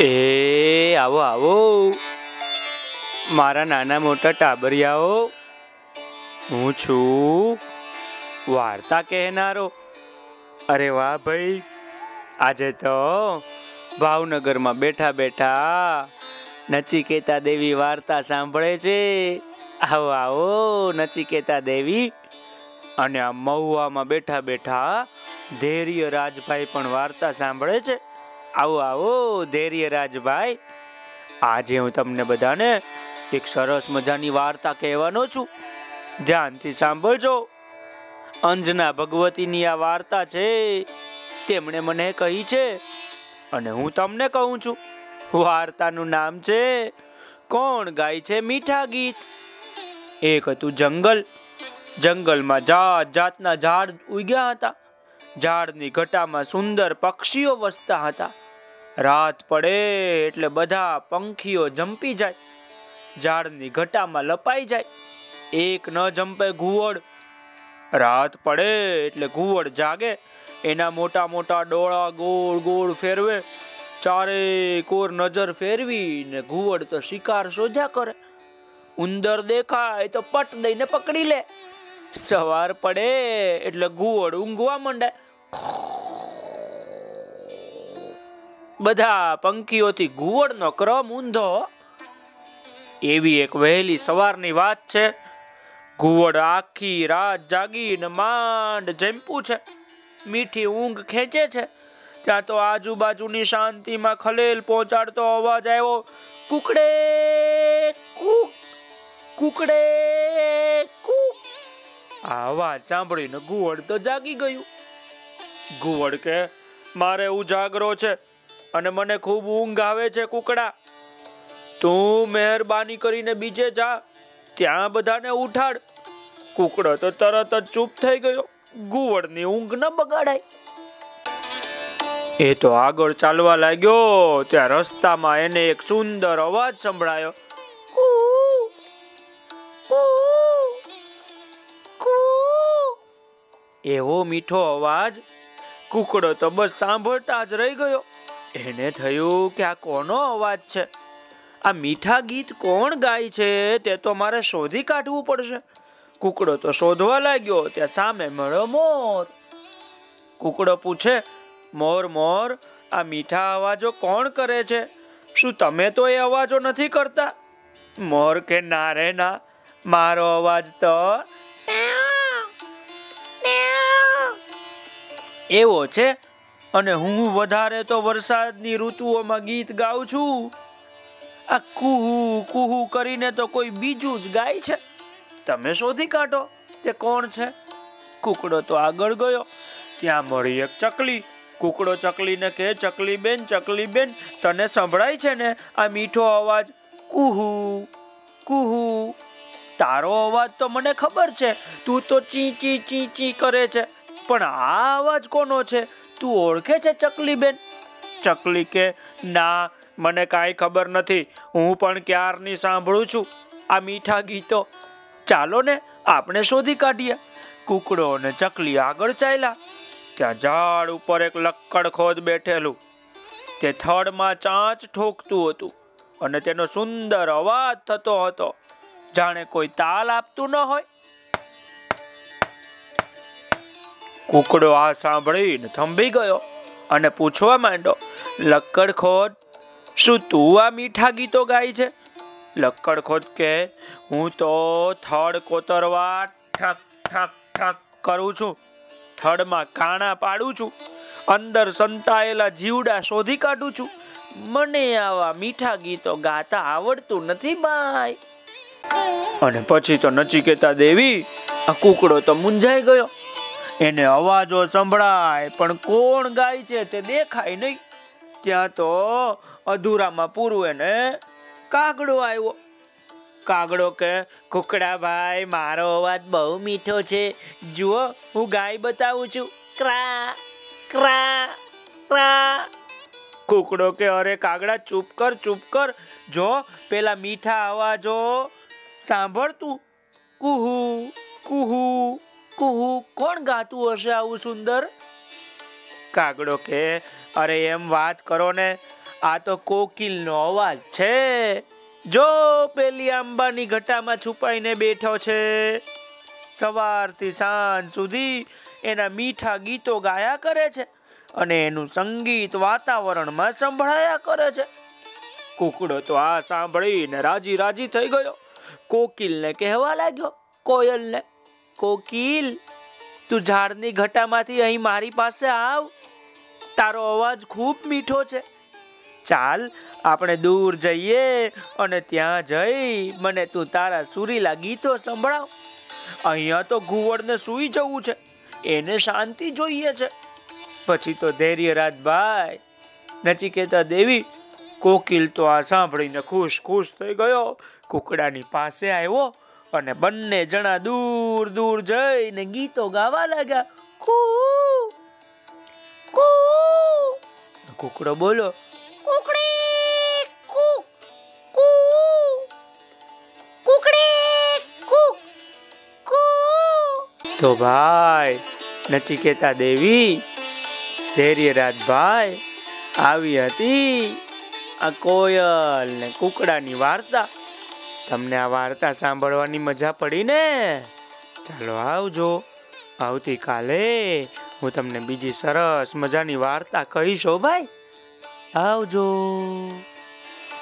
એ, આવો આવો. મારા નાના મોટા ટાબરિયાઓ, હું છું વાર્તા કહેનારો. અરે વાહ ભાઈ, આજે તો ભાવનગરમાં બેઠા બેઠા નચિકેતા દેવી વાર્તા સાંભળે છે. આવો આવો, નચિકેતા દેવી. અને આ મહુવામાં બેઠા બેઠા ધૈર્ય રાજભાઈ પણ વાર્તા સાંભળે છે. આવો આવો, ધૈર્ય રાજભાઈ. આજે હું તમને બધાને એક સરસ મજાની વાર્તા કહેવાનો છું. ધ્યાનથી સાંભળજો. અંજના ભગવતીની આ વાર્તા છે, તેમણે મને કહી છે અને હું તમને કહું છું. વાર્તાનું નામ છે, કોણ ગાય છે મીઠા ગીત? એક હતું જંગલ. જંગલમાં જાત જાતના ઝાડ ઉગ્યા હતા. ઝાડની ઘટામાં સુંદર પક્ષીઓ વસતા હતા. રાત પડે એટલે બધા પંખીઓ જંપી જાય, ઝાડની ઘટામાં લપાઈ જાય, એક ન જંપે ઘુવડ. રાત પડે એટલે ઘુવડ જાગે, એના મોટા મોટા ડોળા ગોળ ગોળ ફેરવે, ચારે કોર નજર ફેરવી ને ઘુવડ તો શિકાર શોધ્યા કરે. ઉંદર દેખાય તો પટ દઈને પકડી લે. સવાર પડે એટલે ઘુવડ ઊંઘવા માંડે. બધા પંખીઓથી ઘુવડનો ક્રમ ઊંધો. એવી એક વહેલી સવારની વાત છે. ઘુવડ આખી રાત જાગીને માંડ જંપું છે. મીઠી ઊંઘ ખેંચે છે. ત્યાં તો આજુબાજુની શાંતિમાં ખલેલ પહોંચાડતો અવાજ આવ્યો, કુકડે, કુક કુકડે, કુક. આ અવાજ સાંભળીને ઘુવડ તો જાગી ગયું. ઘુવડ કે, મારે ઉજાગરો છે. અને મને ખૂબ ઊંઘ આવે છે, કુકડા. તું મહેરબાની કરીને બીજે જા. ત્યાં બધાને ઉઠાડ. કુકડો તો તરત જ ચૂપ થઈ ગયો. ગુવડની ઊંઘ ન બગાડાય. એ તો આગળ ચાલવા લાગ્યો. ત્યાં રસ્તામાં એને એક સુંદર અવાજ સંભળાયો. એવો મીઠો અવાજ. કુકડો તો બસ સાંભળતા જ રહી ગયો. એને થયું કે આ કોનો અવાજ છે? આ મીઠા ગીત કોણ ગાય છે? તે તો મારે શોધી કાઢવું પડશે. કુકડો તો શોધવા લાગ્યો ત્યાં સામે મળ્યો મોર. કુકડો પૂછે મોર મોર આ મીઠા અવાજો કોણ કરે છે? શું તમે તો એ અવાજો નથી કરતા? મોર કે ના રે ના. મારો અવાજ તો એવો છે અને હું વધારે તો વરસાદની ઋતુઓમાં ગીત ગાઉં છું. આ કુહુ કુહુ કરીને તો કોઈ બીજું જ ગાય છે. તમે શોધી કાઢો તે કોણ છે? કુકડો તો આગળ ગયો. ત્યાં મળી એક ચકલી. કુકડો ચકલીને કે ચકલી બેન ચકલી બેન, તને સંભળાય છે ને આ મીઠો અવાજ? કુહુ કુહુ. તારો અવાજ તો મને ખબર છે. તું તો ચી ચી ચી ચી કરે છે. પણ આ અવાજ કોનો છે? તું ઓળખે છે ચકલી બેન ચકલી કે, ના, મને કાંઈ ખબર નથી. હું પણ ક્યારની સાંભળું છું. આ મીઠા ગીતો. ચાલો ને, આપણે શોધી કાઢીએ. કુકડો અને ચકલી આગળ ચાલ્યા. ત્યાં ઝાડ ઉપર એક લક્કડ ખોદ બેઠેલું. તે થડમાં ચાંચ ઠોકતું હતું અને તેનો સુંદર અવાજ થતો હતો. જાણે કોઈ તાલ આપતું ન હોય. કુકડો આ સાંભળીને થંભી ગયો અને પૂછવા માંડ્યો લક્કડ ખોદ શું તું આ મીઠા ગીતો ગાય છે? લક્કડ ખોદ કે, હું તો થડ કોતરવા ઠક ઠક ઠક કરું છું. થડમાં કાણા પાડું છું. અંદર સંતાયેલા જીવડા શોધી કાઢું છું. મને આવા મીઠા ગીતો ગાતા આવડતું નથી ભાઈ અને પછી તો નચિકેતા દેવી, આ કુકડો તો મૂંઝાઈ ગયો. એને અવાજો સંભળાય, પણ કોણ ગાય છે તે દેખાય નહીં. ત્યાં તો અધૂરામાં પૂરું એને કાગડો આવ્યો. કાગડો કે કુકડા ભાઈ, મારો અવાજ બહુ મીઠો છે. જુઓ, હું ગાય બતાવું છું. ક્રા ક્રા ક્રા. કુકડો કે, અરે કાગડા, ચૂપ કર ચૂપ કર. જો, પેલા મીઠા અવાજો સાંભળતું કુહુ કુહુ. કુહુ કોણ ગાતું હશે આવું સુંદર? કાગડો કે, અરે એમ વાત કરો ને, આ તો કોકિલનો અવાજ છે. જો પેલી આંબાની ઘટામાં છુપાઈને બેઠો છે. સવારથી સાંજ સુધી એના મીઠા ગીતો ગાયા કરે છે અને એનું સંગીત વાતાવરણમાં સંભળાયા કરે છે. કુકડો તો આ સાંભળીને રાજી રાજી થઈ ગયો. કોકિલને કહેવા લાગ્યો, કોયલને કોકિલ, તું ઝાડની ઘટામાંથી અહીં મારી પાસે આવ. તારો અવાજ ખૂબ મીઠો છે. ચાલ, આપણે દૂર જઈએ અને ત્યાં જઈ મને તું તારા સુરીલા ગીતો સંભળાવ. અહીંયા તો ઘુવડને સૂઈ જવું છે. એને શાંતિ જોઈએ છે. પછી તો ધૈર્યરાજભાઈ નચિકેતા દેવી, કોકિલ તો આ સાંભળીને ખુશ ખુશ થઈ ગયો. કુકડાની પાસે આવ્યો. અને બંને જણા દૂર દૂર જઈને ગીતો ગાવા લાગ્યા. કૂ કૂ. કુકડો બોલો તો ભાઈ નચિકેતા દેવી ધૈર્યરાજભાઈ આવી હતી આ કોયલ ને કુકડાની વાર્તા તમને આ વાર્તા સાંભળવાની મજા પડી ને? ચાલો આવજો. આવતીકાલે હું તમને બીજી સરસ મજાની વાર્તા કહીશ ભાઈ. આવજો.